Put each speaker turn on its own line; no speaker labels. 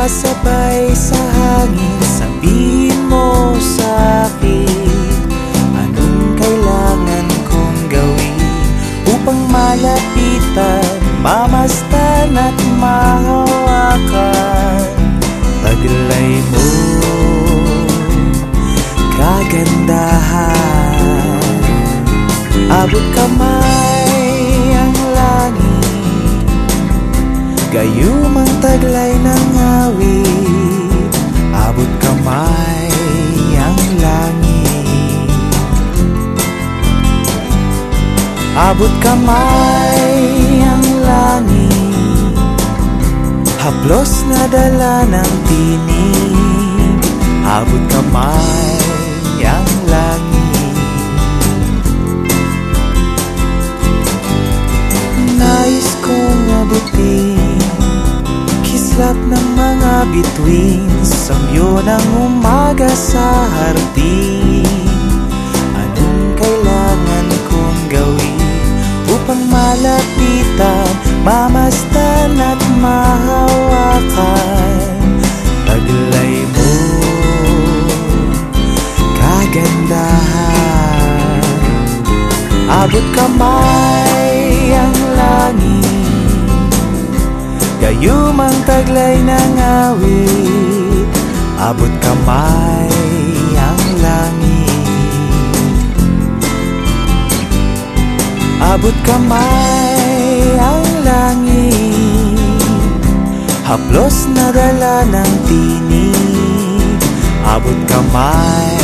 Sumasabay sa hangin. Sabihin mo sa malapitan Mamastan at mahawakan. Taglay mo Kagandahan. Abot kamay ang langit. Gayumang taglay ng awit Abot kamay ang langit. Abot kamay Haplos na dala ng tinig. Abot kamay ang langit. Nais kong abutin Kislap ng mga bituin. Samyo ng umaga sa hardin. Anong kailangan kong gawin Upang malapitan Mamastan at mahawakan. Taglay mo. Kagandahan. Abot kamay ang langit. Gayumang taglay ng awit. Abot kamay ang langit. Abot kamay ang langit Haplos na dala ng tinig. Abot kamay